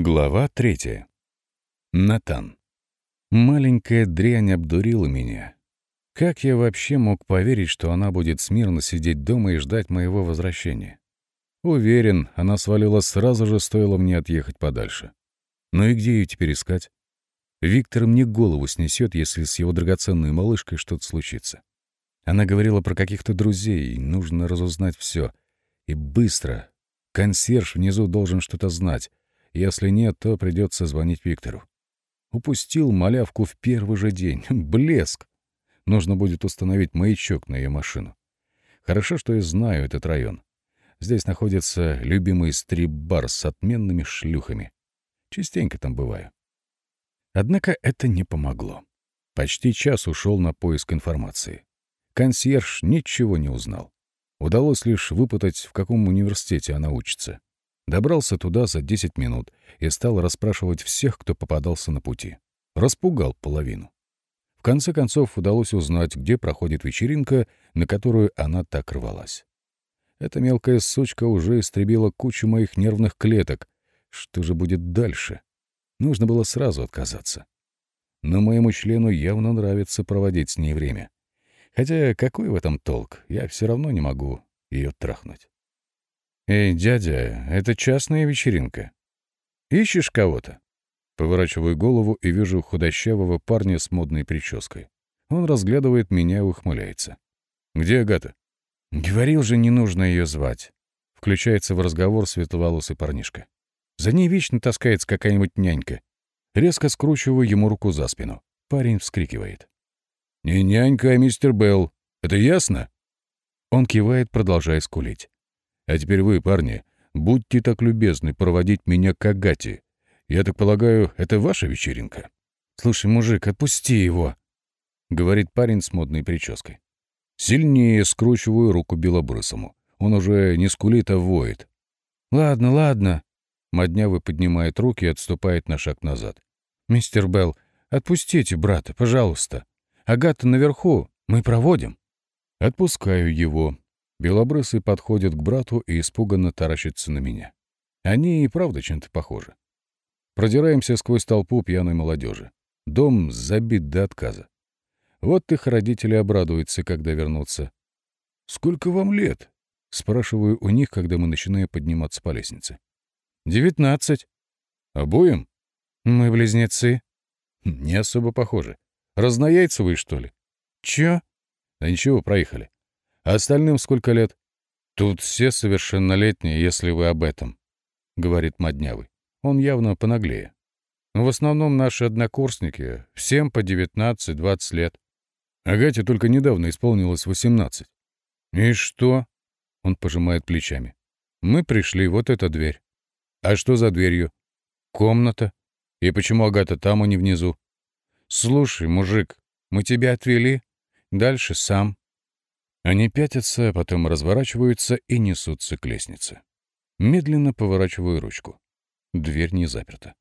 Глава третья. Натан. Маленькая дрянь обдурила меня. Как я вообще мог поверить, что она будет смирно сидеть дома и ждать моего возвращения? Уверен, она свалила сразу же, стоило мне отъехать подальше. Ну и где ее теперь искать? Виктор мне голову снесет, если с его драгоценной малышкой что-то случится. Она говорила про каких-то друзей, нужно разузнать все. И быстро. Консьерж внизу должен что-то знать. Если нет, то придется звонить Виктору. Упустил малявку в первый же день. Блеск! Нужно будет установить маячок на ее машину. Хорошо, что я знаю этот район. Здесь находится любимый стрип-бар с отменными шлюхами. Частенько там бываю. Однако это не помогло. Почти час ушел на поиск информации. Консьерж ничего не узнал. Удалось лишь выпытать, в каком университете она учится. Добрался туда за 10 минут и стал расспрашивать всех, кто попадался на пути. Распугал половину. В конце концов удалось узнать, где проходит вечеринка, на которую она так рвалась. Эта мелкая сучка уже истребила кучу моих нервных клеток. Что же будет дальше? Нужно было сразу отказаться. Но моему члену явно нравится проводить с ней время. Хотя какой в этом толк? Я все равно не могу ее трахнуть. «Эй, дядя, это частная вечеринка. Ищешь кого-то?» Поворачиваю голову и вижу худощавого парня с модной прической. Он разглядывает меня и ухмыляется. «Где Агата?» «Говорил же, не нужно ее звать». Включается в разговор светловолосый парнишка. За ней вечно таскается какая-нибудь нянька. Резко скручиваю ему руку за спину. Парень вскрикивает. «Не нянька, а мистер Белл. Это ясно?» Он кивает, продолжая скулить. А теперь вы, парни, будьте так любезны проводить меня к Агате. Я так полагаю, это ваша вечеринка?» «Слушай, мужик, отпусти его», — говорит парень с модной прической. Сильнее скручиваю руку белобрысому. Он уже не скулит, а воет. «Ладно, ладно». Моднявый поднимает руки и отступает на шаг назад. «Мистер Белл, отпустите брата, пожалуйста. Агата наверху, мы проводим». Отпускаю его, Белобрысый подходит к брату и испуганно таращится на меня. Они и правда чем-то похожи. Продираемся сквозь толпу пьяной молодежи. Дом забит до отказа. Вот их родители обрадуются, когда вернутся. «Сколько вам лет?» — спрашиваю у них, когда мы начинаем подниматься по лестнице. «Девятнадцать». «Обоим?» «Мы близнецы». «Не особо похожи. Разнояйцевые, что ли?» «Чё?» «Да ничего, проехали. А остальным сколько лет? Тут все совершеннолетние, если вы об этом, — говорит Моднявый. Он явно понаглее. В основном наши однокурсники, всем по 19-20 лет. Агате только недавно исполнилось 18. И что? Он пожимает плечами. Мы пришли, вот эта дверь. А что за дверью? Комната. И почему Агата там, а не внизу? Слушай, мужик, мы тебя отвели. Дальше сам. Они пятятся, потом разворачиваются и несутся к лестнице. Медленно поворачиваю ручку. Дверь не заперта.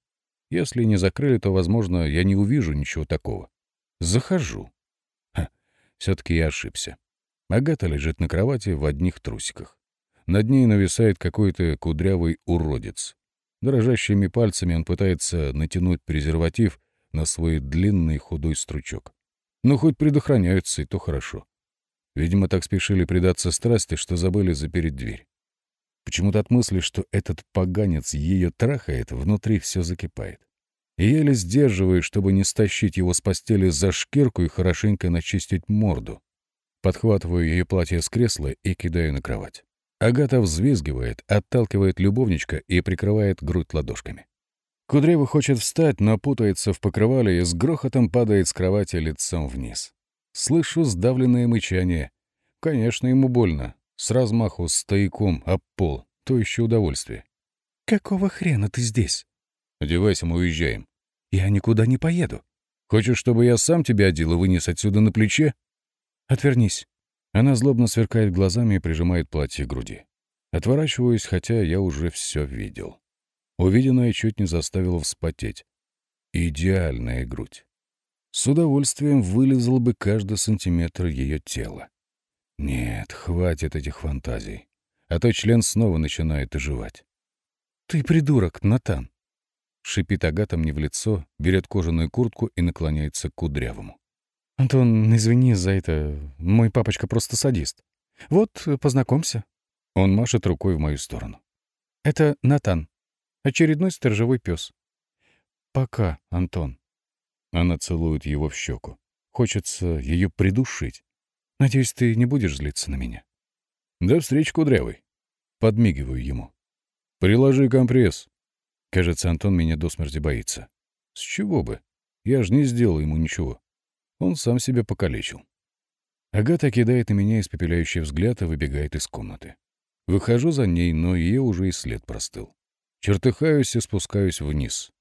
Если не закрыли, то, возможно, я не увижу ничего такого. Захожу. Все-таки я ошибся. Агата лежит на кровати в одних трусиках. Над ней нависает какой-то кудрявый уродец. Дрожащими пальцами он пытается натянуть презерватив на свой длинный худой стручок. Ну, хоть предохраняются, и то хорошо. Видимо, так спешили предаться страсти, что забыли запереть дверь. Почему-то от мысли, что этот поганец ее трахает, внутри все закипает. И еле сдерживаю, чтобы не стащить его с постели за шкирку и хорошенько начистить морду. Подхватываю ее платье с кресла и кидаю на кровать. Агата взвизгивает, отталкивает любовничка и прикрывает грудь ладошками. Кудрявый хочет встать, но путается в покрывале и с грохотом падает с кровати лицом вниз. Слышу сдавленное мычание. Конечно, ему больно. С размаху стояком об пол. То еще удовольствие. «Какого хрена ты здесь?» «Одевайся, мы уезжаем». «Я никуда не поеду». «Хочешь, чтобы я сам тебя одел и вынес отсюда на плече?» «Отвернись». Она злобно сверкает глазами и прижимает платье к груди. Отворачиваюсь, хотя я уже все видел. Увиденное чуть не заставило вспотеть. Идеальная грудь с удовольствием вылезал бы каждый сантиметр ее тела. Нет, хватит этих фантазий, а то член снова начинает оживать. «Ты придурок, Натан!» шипит Агата мне в лицо, берет кожаную куртку и наклоняется к кудрявому. «Антон, извини за это. Мой папочка просто садист. Вот, познакомься». Он машет рукой в мою сторону. «Это Натан. Очередной сторожевой пес. Пока, Антон». Она целует его в щеку. Хочется ее придушить. «Надеюсь, ты не будешь злиться на меня?» «До встречи, Кудрявый». Подмигиваю ему. «Приложи компресс». Кажется, Антон меня до смерти боится. С чего бы? Я же не сделал ему ничего. Он сам себя покалечил. Агата кидает на меня испепеляющий взгляд и выбегает из комнаты. Выхожу за ней, но ее уже и след простыл. Чертыхаюсь и спускаюсь вниз.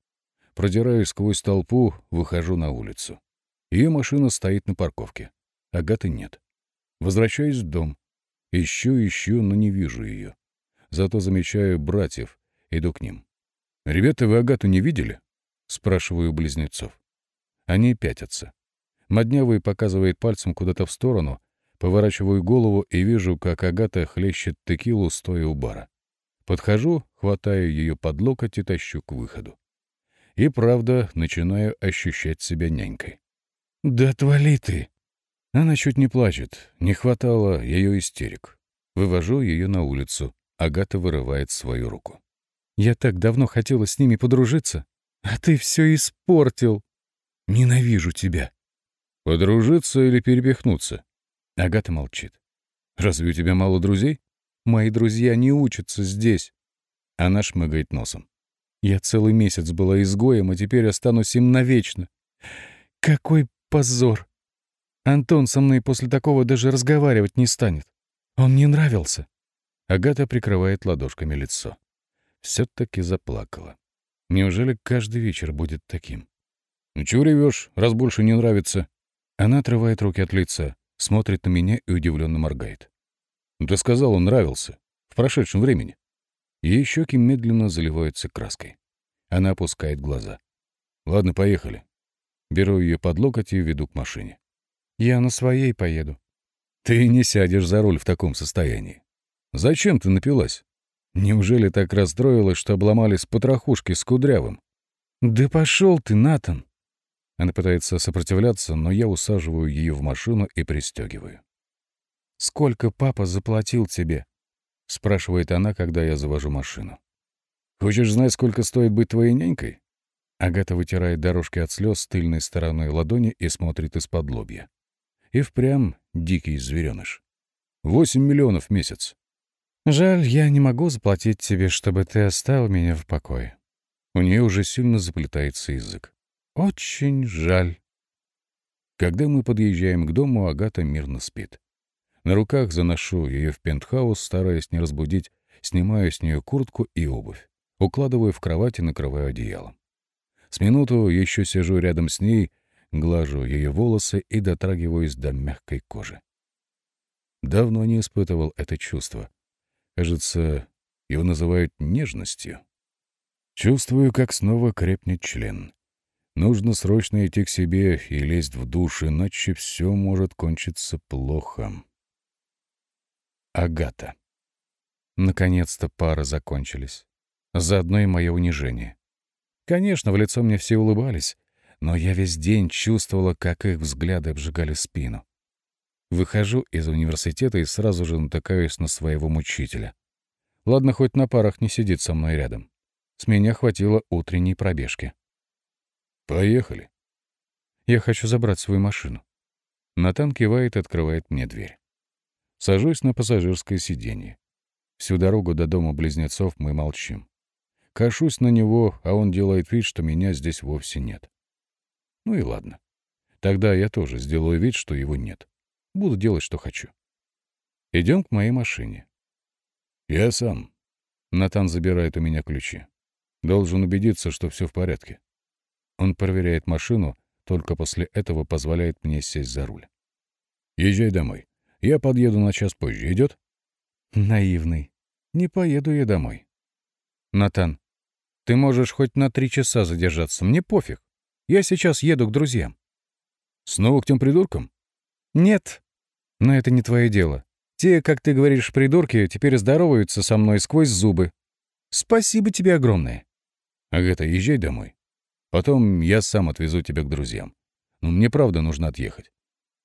Продираюсь сквозь толпу, выхожу на улицу. Ее машина стоит на парковке. Агаты нет. Возвращаюсь в дом. Ищу, ищу, но не вижу ее. Зато замечаю братьев, иду к ним. «Ребята, вы Агату не видели?» — спрашиваю близнецов. Они пятятся. Моднявый показывает пальцем куда-то в сторону, поворачиваю голову и вижу, как Агата хлещет текилу, стоя у бара. Подхожу, хватаю ее под локоть и тащу к выходу. И правда, начинаю ощущать себя нянькой. «Да отвали ты!» Она чуть не плачет, не хватало ее истерик. Вывожу ее на улицу. Агата вырывает свою руку. Я так давно хотела с ними подружиться, а ты все испортил. Ненавижу тебя. Подружиться или перепихнуться? Агата молчит. Разве у тебя мало друзей? Мои друзья не учатся здесь. Она шмыгает носом. Я целый месяц была изгоем, а теперь останусь им навечно. Какой позор! Антон со мной после такого даже разговаривать не станет. Он мне нравился. Агата прикрывает ладошками лицо все-таки заплакала. Неужели каждый вечер будет таким? «Ну чего ревешь, раз больше не нравится?» Она отрывает руки от лица, смотрит на меня и удивленно моргает. «Ну ты сказал, он нравился. В прошедшем времени». Ее щеки медленно заливаются краской. Она опускает глаза. «Ладно, поехали». Беру ее под локоть и веду к машине. «Я на своей поеду». «Ты не сядешь за руль в таком состоянии. Зачем ты напилась?» Неужели так расстроилась, что обломались потрохушки с кудрявым? «Да пошел ты, Натан!» Она пытается сопротивляться, но я усаживаю ее в машину и пристегиваю. «Сколько папа заплатил тебе?» — спрашивает она, когда я завожу машину. «Хочешь знать, сколько стоит быть твоей нянькой?» Агата вытирает дорожки от слез тыльной стороной ладони и смотрит из-под лобья. И впрямь дикий звереныш. Восемь миллионов в месяц. Жаль, я не могу заплатить тебе, чтобы ты оставил меня в покое. У нее уже сильно заплетается язык. Очень жаль. Когда мы подъезжаем к дому, Агата мирно спит. На руках заношу ее в пентхаус, стараясь не разбудить, снимаю с нее куртку и обувь, укладываю в кровать и накрываю одеялом. С минуту еще сижу рядом с ней, глажу ее волосы и дотрагиваюсь до мягкой кожи. Давно не испытывал это чувство. Кажется, его называют нежностью. Чувствую, как снова крепнет член. Нужно срочно идти к себе и лезть в душ, иначе все может кончиться плохо. Агата. Наконец-то пары закончились. Заодно и мое унижение. Конечно, в лицо мне все улыбались, но я весь день чувствовала, как их взгляды обжигали спину. Выхожу из университета и сразу же натыкаюсь на своего мучителя. Ладно, хоть на парах не сидит со мной рядом. С меня хватило утренней пробежки. «Поехали». Я хочу забрать свою машину. Натан кивает и открывает мне дверь. Сажусь на пассажирское сиденье. Всю дорогу до дома близнецов мы молчим. Кашусь на него, а он делает вид, что меня здесь вовсе нет. Ну и ладно. Тогда я тоже сделаю вид, что его нет. Буду делать, что хочу. Идем к моей машине. Я сам. Натан забирает у меня ключи. Должен убедиться, что все в порядке. Он проверяет машину, только после этого позволяет мне сесть за руль. Езжай домой. Я подъеду на час позже. Идет? Наивный. Не поеду я домой. Натан, ты можешь хоть на три часа задержаться. Мне пофиг. Я сейчас еду к друзьям. Снова к тем придуркам? Нет, но это не твое дело. Те, как ты говоришь, придурки, теперь здороваются со мной сквозь зубы. Спасибо тебе огромное. Агата, езжай домой. Потом я сам отвезу тебя к друзьям. Ну, мне правда нужно отъехать.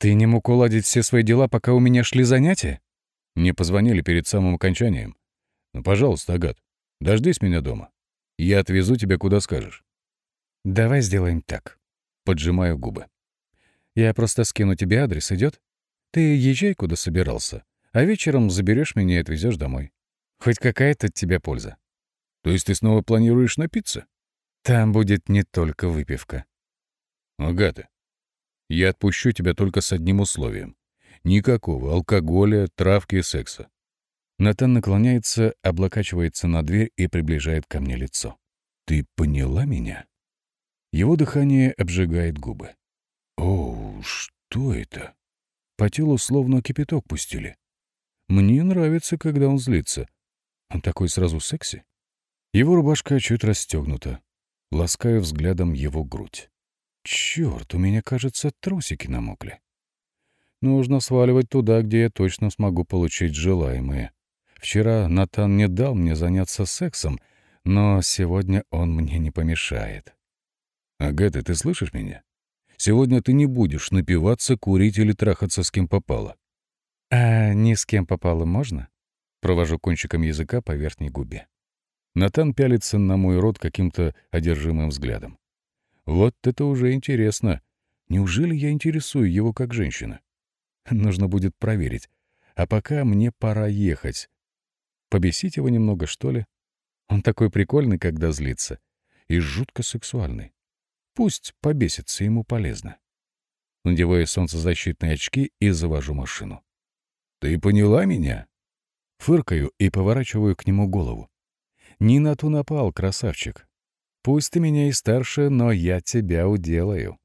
Ты не мог уладить все свои дела, пока у меня шли занятия? Мне позвонили перед самым окончанием. Ну, пожалуйста, Агат, дождись меня дома. Я отвезу тебя куда скажешь. Давай сделаем так. Поджимаю губы. Я просто скину тебе адрес, идет? Ты езжай, куда собирался, а вечером заберешь меня и отвезешь домой. Хоть какая-то от тебя польза. То есть ты снова планируешь напиться? Там будет не только выпивка. Агата, я отпущу тебя только с одним условием. Никакого алкоголя, травки и секса. Натан наклоняется, облокачивается на дверь и приближает ко мне лицо. Ты поняла меня? Его дыхание обжигает губы. О, что это? По телу словно кипяток пустили. Мне нравится, когда он злится. Он такой сразу секси. Его рубашка чуть расстегнута. Ласкаю взглядом его грудь. Черт, у меня, кажется, трусики намокли. Нужно сваливать туда, где я точно смогу получить желаемое. Вчера Натан не дал мне заняться сексом, но сегодня он мне не помешает. Агата, ты слышишь меня? Сегодня ты не будешь напиваться, курить или трахаться с кем попало. А ни с кем попало можно? Провожу кончиком языка по верхней губе. Натан пялится на мой рот каким-то одержимым взглядом. Вот это уже интересно. Неужели я интересую его как женщина? Нужно будет проверить. А пока мне пора ехать. Побесить его немного, что ли? Он такой прикольный, когда злится. И жутко сексуальный. Пусть побесится, ему полезно. Надеваю солнцезащитные очки и завожу машину. «Ты поняла меня?» Фыркаю и поворачиваю к нему голову. «Не на ту напал, красавчик. Пусть ты меня и старше, но я тебя уделаю».